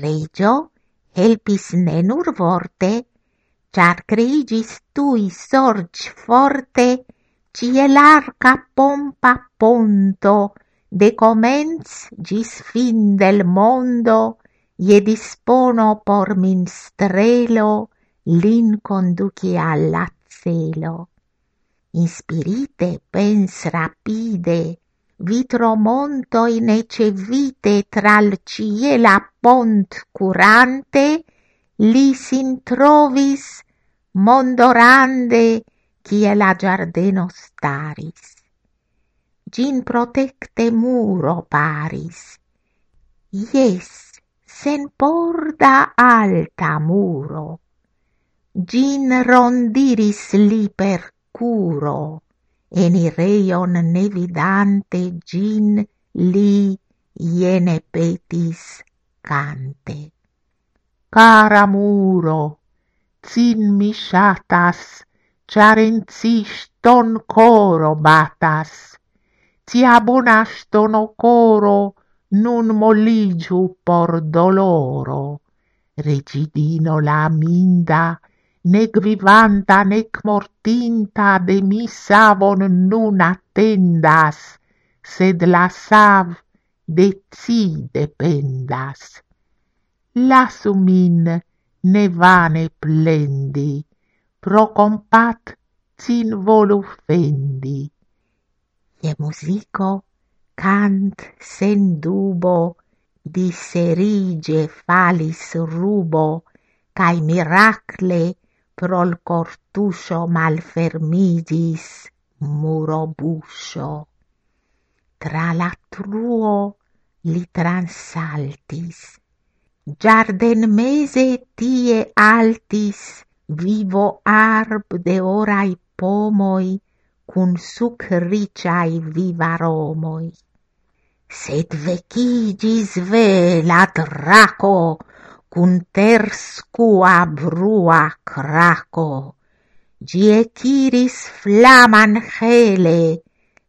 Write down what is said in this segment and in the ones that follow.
Regio helpis ne nur vorte, char creigis tui sorgi forte, ciel arca pompa ponto, de comenz gis fin del mondo, je dispono por minstrelo, lin conduci alla celo. Inspirite pens rapide, vitro montoi nece vite tral ciela pont curante, li sin trovis mondorande, cie la giardeno staris. Gin protecte muro paris. Yes, sen porda alta muro. Gin rondiris li per curo enireion nevidante gin li iene petis cante. Cara muro, cin mi shatas, char in ci ston coro batas, ci abonastono coro nun moligiu por doloro. Regidino la minda, nec vivanta nec mortinta de mi savon nun attendas, sed la sav de ci dependas. Lasu min ne vane plendi, pro compat cin volu fendi. Je musico cant sen dubo, disserige falis rubo, cae miracle prol cortuscio malfermigis muro buscio. Tra la truo li transaltis, giarden mese tie altis, vivo arb de orai pomoi, cun suc riciai vivaromoi. Sed vecigis ve la draco, cun terscua brua craco. Gietiris flaman hele,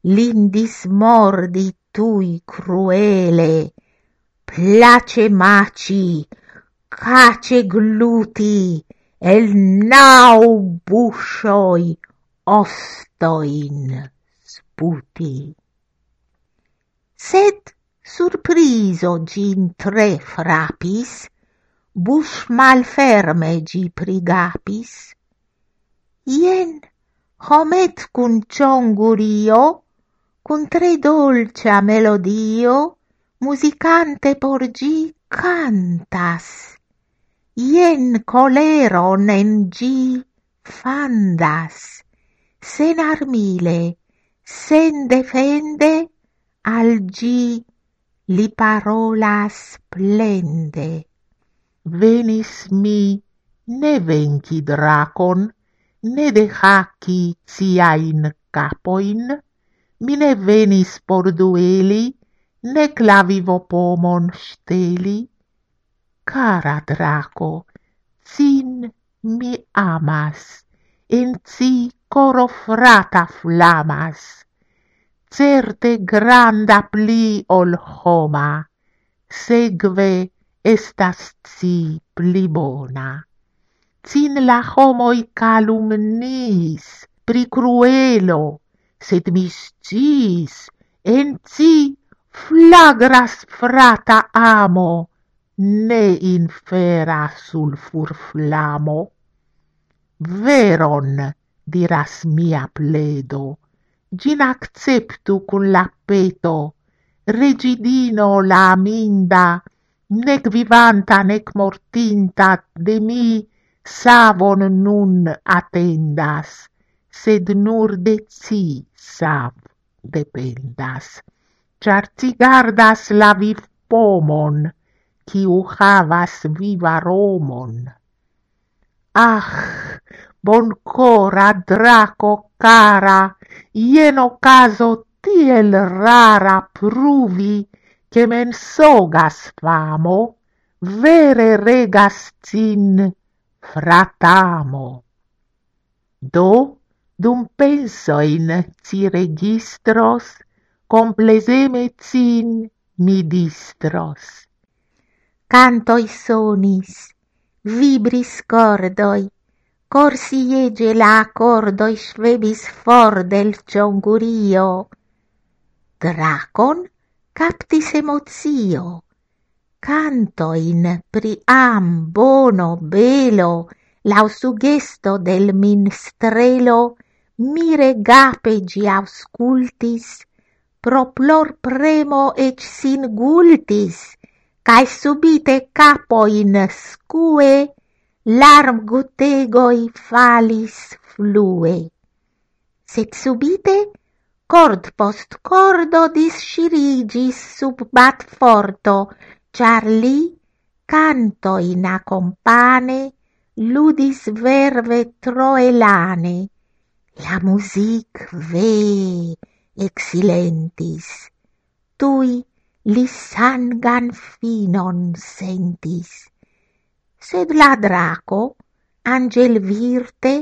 lindis mordi tui cruele, place maci, cace gluti, el nau buscioi ostoin sputi. Sed surpriso gin tre frapis, bush malferme gi prigapis. Ien, homet cun ciongurio, cun tre dolcia melodio, musicante por gi cantas. Ien coleron en gi fandas, sen armile, sen defende, al gi li parolas splende venis mi ne venci dracon, ne dehaci ciain capoin, mi ne venis por dueli, ne clavivo pomon steli. Cara draco, cin mi amas, en ci coro frata flamas, certe granda pli ol homa, segve estas ci pli bona. Cin la homoi calumnis pri cruelo, sed mi scis en ci flagras frata amo, ne infera sulfur flamo. Veron, diras mia pledo, gin acceptu cun la peto, regidino la minda, nec vivanta nec mortinta de mi savon nun attendas, sed nur de ci sav dependas. Char ci gardas la viv pomon, ciu havas viva romon. Ah, bon cora draco cara, ieno caso tiel rara pruvi, che mensogas famo, vere regas cin fratamo. Do, dum pensoin ci registros, compleseme cin mi distros. cantoi sonis, vibris cordoi, corsiege la accordoi svebis for del ciongurio. Dracon captis emotio, cantoin pri am bono belo, lau sugesto del minstrelo, mire gapegi auscultis, pro plor premo ec sin gultis, cae subite capoin scue, larm gutegoi falis flue. Sed subite cord post cordo discirigis sub bat forto, char li canto in accompane ludis verve troelane. La music ve exilentis, tui li sangan finon sentis. Sed la draco, angel virte,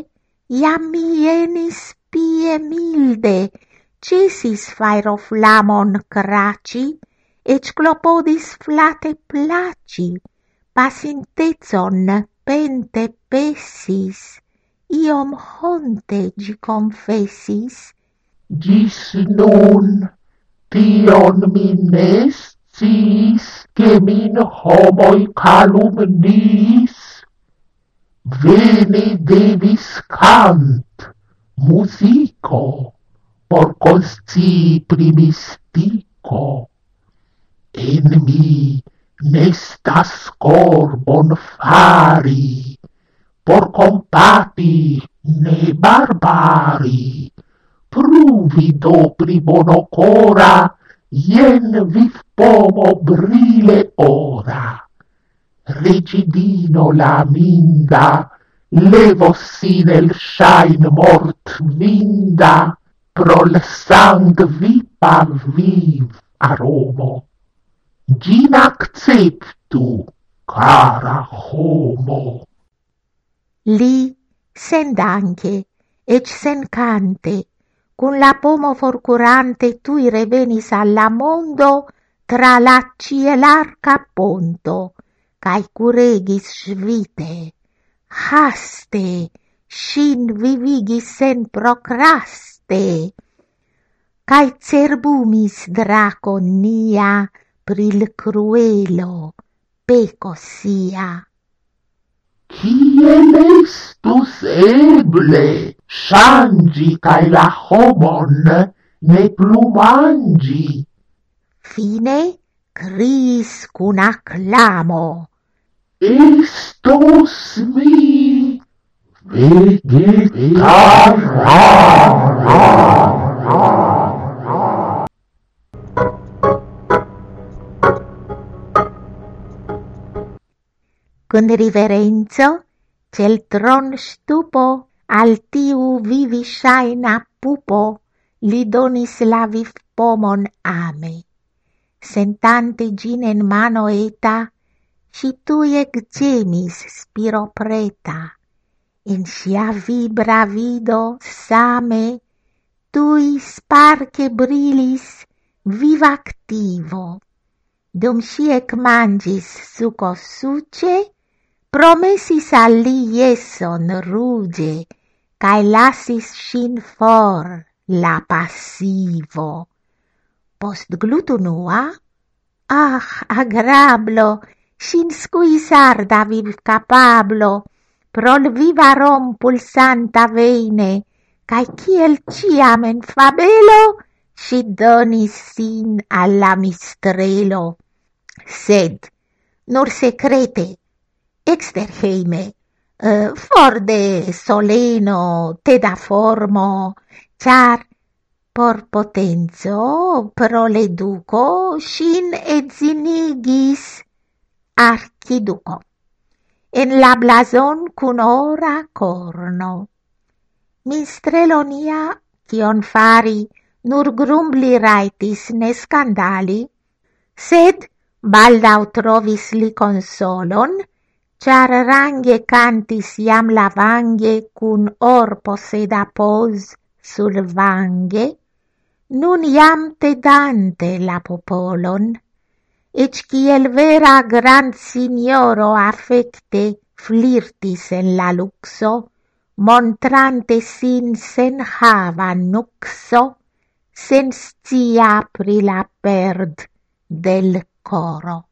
iam mienis pie milde, Cesis flamon craci, Ec clopodis flate placi, Pasintezon pente pessis, Iom honte gi confessis, Gis nun tion mi ne sciis, Che min homoi calumnis, Veni devis cant, musico, por conscii primistico. En mi nestas cor bonfari, por compati ne barbari, pruvi do pri bonocora, ien viv pomo brile ora. Recidino la minda, levo si nel shain mort vinda, prol sang vipa viv aromo. Gin acceptu, cara homo. Li, sendanche, ec sen cante, Cun la pomo forcurante tui revenis alla mondo tra la cielarca ponto, cae curegis svite. Haste, shin vivigis sen procraste, cae cerbumis draco nia pril cruelo peco sia. Kiel estus eble Shangi cae la homon ne plu mangi. Fine cris cun acclamo. Estos mi vegetariano. Con riverenzo, cel tron stupo al tiu vivi shaina pupo li donis la viv pomon ame. Sentante gin en mano eta, si tui ec gemis spiro preta. In sia vibra vido same, tui sparche brilis viva activo. Dum si ec mangis suco suce, promesis al li yeson ruge, cae lasis sin for la passivo. Post glutunua? Ah, agrablo, sin squisarda viv capablo, prol viva rom pulsanta veine, cae ciel ciam en fabelo, si donis sin alla mistrelo. Sed, nur secrete, exter heime, uh, for de soleno te da formo, char por potenzo pro l'educo shin edzinigis archiduco. En la blason cun ora corno. Mistrelonia, cion fari, nur grumbli raitis ne scandali, sed baldau trovis li consolon, char range cantis iam la vange cun or poseda pos sul vange, nun iam te dante la popolon, ec kiel vera grand signoro affecte flirtis en la luxo, montrante sin sen hava nuxo, sen scia pri la perd del coro.